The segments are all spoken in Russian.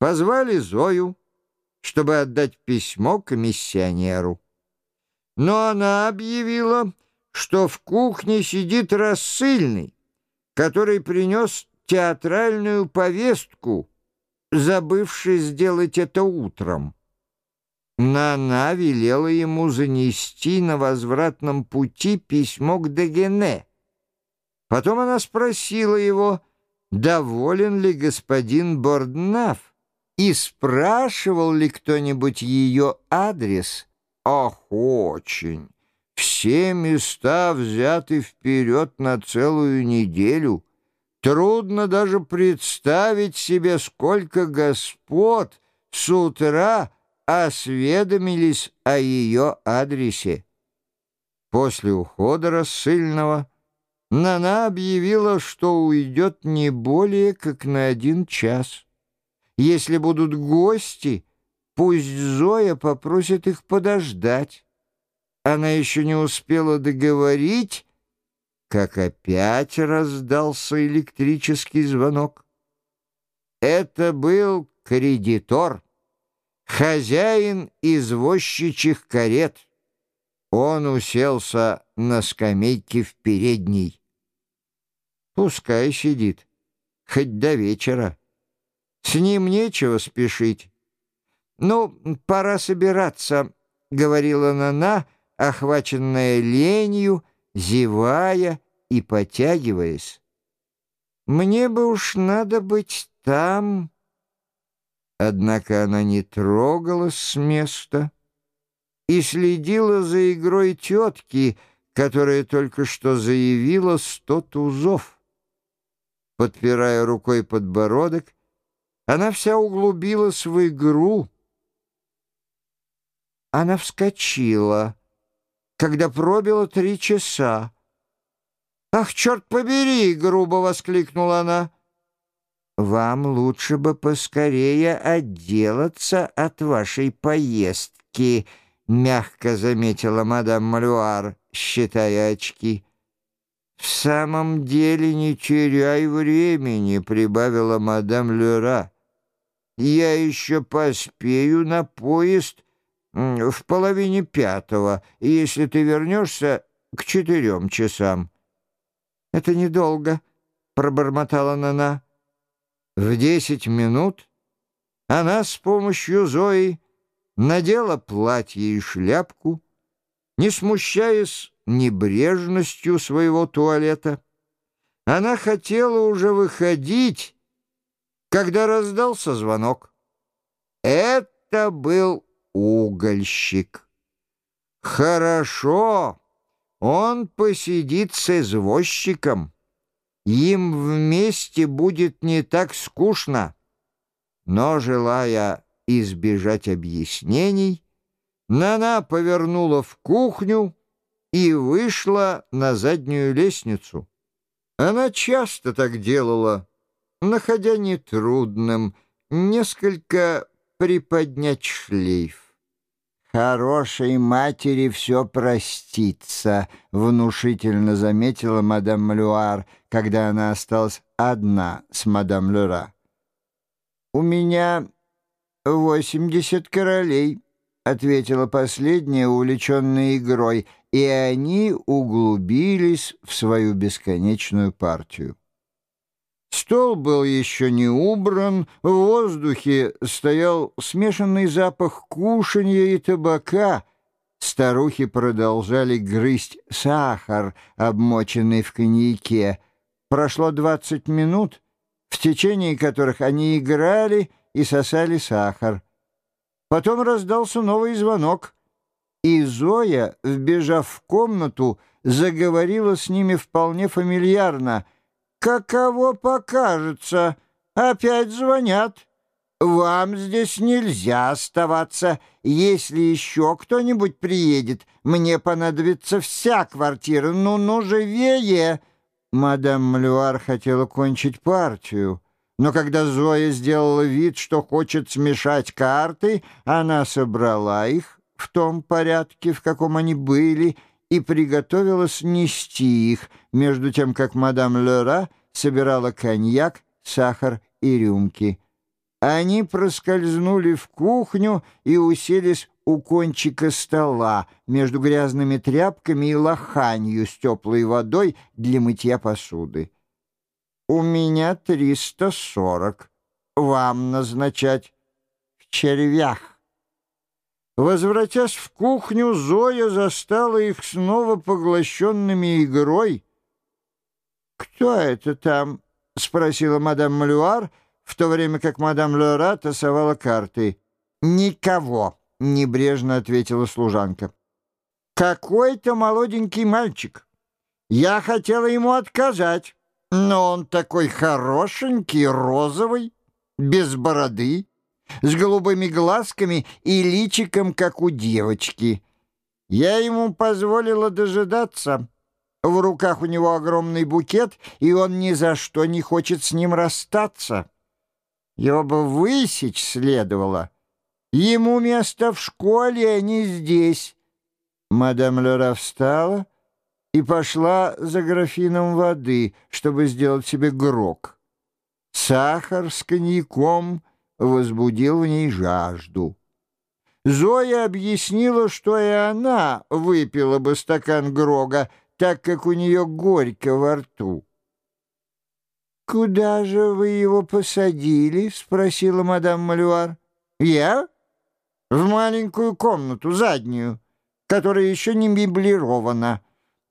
Позвали Зою, чтобы отдать письмо комиссионеру. Но она объявила, что в кухне сидит рассыльный, который принес театральную повестку, забывший сделать это утром. Нана велела ему занести на возвратном пути письмо к Дегене. Потом она спросила его, доволен ли господин Борднаф, и спрашивал ли кто-нибудь ее адрес. Ах, очень! Все места взяты вперед на целую неделю. Трудно даже представить себе, сколько господ с утра осведомились о ее адресе. После ухода рассыльного Нана объявила, что уйдет не более как на один час. Если будут гости, пусть Зоя попросит их подождать. Она еще не успела договорить, как опять раздался электрический звонок. Это был кредитор хозяин извозчичьих карет. Он уселся на скамейке в передней. Пускай сидит, хоть до вечера. С ним нечего спешить. «Ну, пора собираться», — говорила Нана, охваченная ленью, зевая и потягиваясь. «Мне бы уж надо быть там...» Однако она не трогалась с места и следила за игрой тетки, которая только что заявила сто тузов. Подпирая рукой подбородок, она вся углубилась в игру. Она вскочила, когда пробило три часа. «Ах, черт побери!» — грубо воскликнула она. «Вам лучше бы поскорее отделаться от вашей поездки», — мягко заметила мадам Малюар, считая очки. «В самом деле не теряй времени», — прибавила мадам Люра. «Я еще поспею на поезд в половине пятого, если ты вернешься к четырем часам». «Это недолго», — пробормотала Нана. В десять минут она с помощью Зои надела платье и шляпку, не смущаясь небрежностью своего туалета. Она хотела уже выходить, когда раздался звонок. Это был угольщик. Хорошо, он посидит с извозчиком. Им вместе будет не так скучно. Но, желая избежать объяснений, Нана повернула в кухню и вышла на заднюю лестницу. Она часто так делала, находя нетрудным несколько приподнять шлейф. «Хорошей матери все простится», — внушительно заметила мадам Малюар, когда она осталась одна с мадам Люра. «У меня восемьдесят королей», — ответила последняя, увлеченная игрой, и они углубились в свою бесконечную партию. Стол был еще не убран, в воздухе стоял смешанный запах кушанья и табака. Старухи продолжали грызть сахар, обмоченный в коньяке. Прошло двадцать минут, в течение которых они играли и сосали сахар. Потом раздался новый звонок, и Зоя, вбежав в комнату, заговорила с ними вполне фамильярно — «Каково покажется? Опять звонят. Вам здесь нельзя оставаться. Если еще кто-нибудь приедет, мне понадобится вся квартира. Ну-ну, живее!» Мадам Млюар хотела кончить партию. Но когда Зоя сделала вид, что хочет смешать карты, она собрала их в том порядке, в каком они были, и приготовилась нести их, между тем, как мадам Лера собирала коньяк, сахар и рюмки. Они проскользнули в кухню и уселись у кончика стола между грязными тряпками и лоханью с теплой водой для мытья посуды. «У меня триста сорок. Вам назначать в червях». Возвратясь в кухню, Зоя застала их снова поглощенными игрой. «Кто это там?» — спросила мадам Малюар, в то время как мадам Лера тасовала карты. «Никого», — небрежно ответила служанка. «Какой-то молоденький мальчик. Я хотела ему отказать, но он такой хорошенький, розовый, без бороды, с голубыми глазками и личиком, как у девочки. Я ему позволила дожидаться». В руках у него огромный букет, и он ни за что не хочет с ним расстаться. Его бы высечь следовало. Ему место в школе, а не здесь. Мадам Лера встала и пошла за графином воды, чтобы сделать себе грок. Сахар с коньяком возбудил в ней жажду. Зоя объяснила, что и она выпила бы стакан грога, так как у нее горько во рту. «Куда же вы его посадили?» — спросила мадам Малюар. «Я? В маленькую комнату, заднюю, которая еще не меблирована.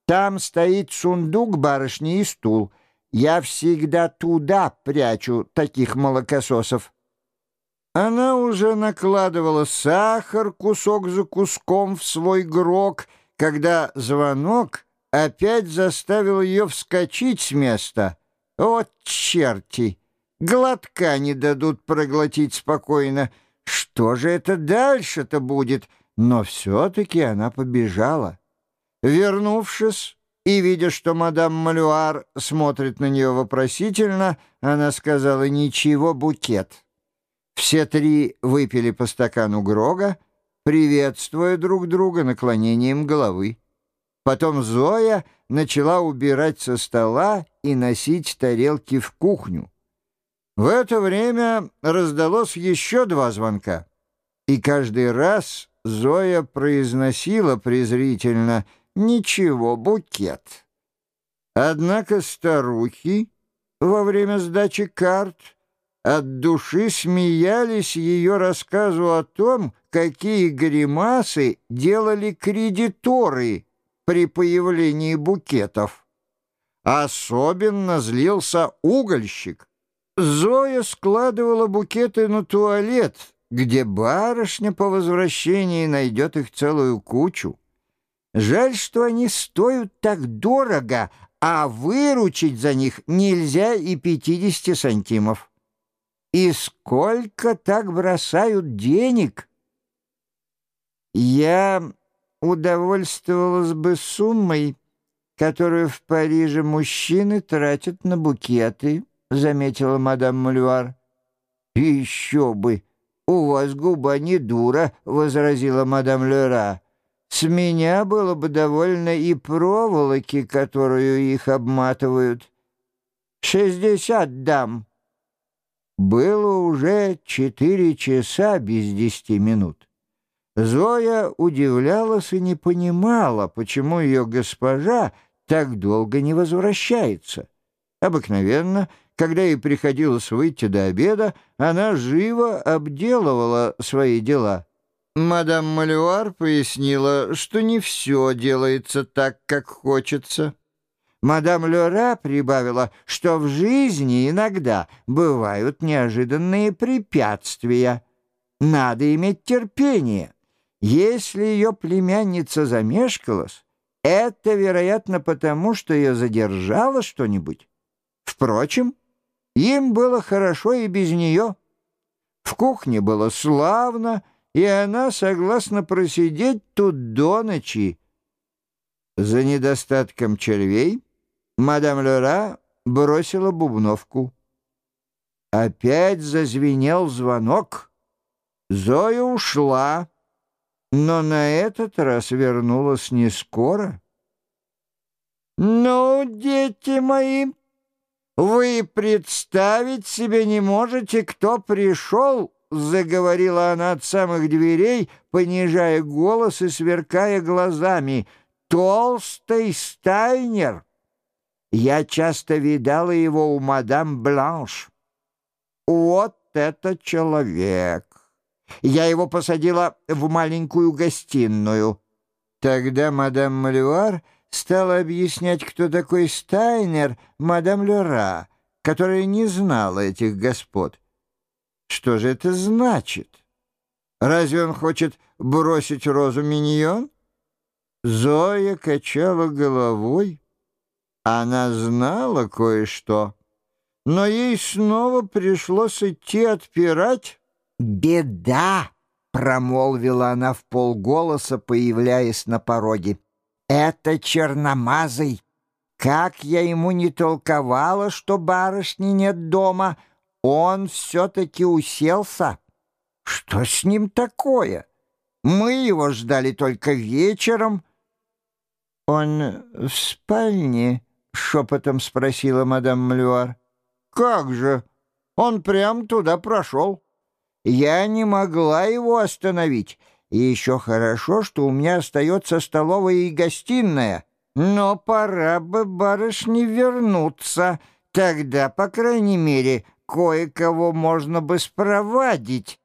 Там стоит сундук барышни и стул. Я всегда туда прячу таких молокососов». Она уже накладывала сахар кусок за куском в свой грок, когда звонок опять заставил ее вскочить с места — вот черти! Глотка не дадут проглотить спокойно. Что же это дальше-то будет? Но все-таки она побежала. Вернувшись и видя, что мадам Малюар смотрит на нее вопросительно, она сказала «Ничего, букет». Все три выпили по стакану Грога, приветствуя друг друга наклонением головы. Потом Зоя начала убирать со стола и носить тарелки в кухню. В это время раздалось еще два звонка, и каждый раз Зоя произносила презрительно «Ничего, букет». Однако старухи во время сдачи карт от души смеялись ее рассказу о том, какие гримасы делали кредиторы при появлении букетов. Особенно злился угольщик. Зоя складывала букеты на туалет, где барышня по возвращении найдет их целую кучу. Жаль, что они стоят так дорого, а выручить за них нельзя и 50 сантимов. И сколько так бросают денег? Я удовольствовалась бы суммой, которую в Париже мужчины тратят на букеты, — заметила мадам Малюар. — Еще бы! У вас губа не дура, — возразила мадам Лера. С меня было бы довольно и проволоки, которую их обматывают. Шестьдесят дам. Было уже четыре часа без десяти минут. Зоя удивлялась и не понимала, почему ее госпожа так долго не возвращается. Обыкновенно, когда ей приходилось выйти до обеда, она живо обделывала свои дела. Мадам Малюар пояснила, что не все делается так, как хочется. Мадам Лера прибавила, что в жизни иногда бывают неожиданные препятствия. Надо иметь терпение. Если ее племянница замешкалась, это, вероятно, потому, что ее задержало что-нибудь. Впрочем, им было хорошо и без нее. В кухне было славно, и она согласна просидеть тут до ночи. За недостатком червей мадам Лера бросила бубновку. Опять зазвенел звонок. Зоя ушла но на этот раз вернулась не скоро. «Ну, дети мои, Вы представить себе не можете, кто пришел, заговорила она от самых дверей, понижая голос и сверкая глазами. Толстый Стайнер. Я часто видала его у мадам Бланш. Вот это человек. Я его посадила в маленькую гостиную. Тогда мадам Малюар стала объяснять, кто такой Стайнер, мадам Лера, которая не знала этих господ. Что же это значит? Разве он хочет бросить розу Миньон? Зоя качала головой. Она знала кое-что, но ей снова пришлось идти отпирать. «Беда!» — промолвила она в полголоса, появляясь на пороге. «Это черномазый. Как я ему не толковала, что барышни нет дома, он все-таки уселся. Что с ним такое? Мы его ждали только вечером». «Он в спальне?» — шепотом спросила мадам Млюар. «Как же? Он прям туда прошел. Я не могла его остановить». И еще хорошо, что у меня остается столовая и гостиная. Но пора бы барышне вернуться. Тогда, по крайней мере, кое-кого можно бы спровадить.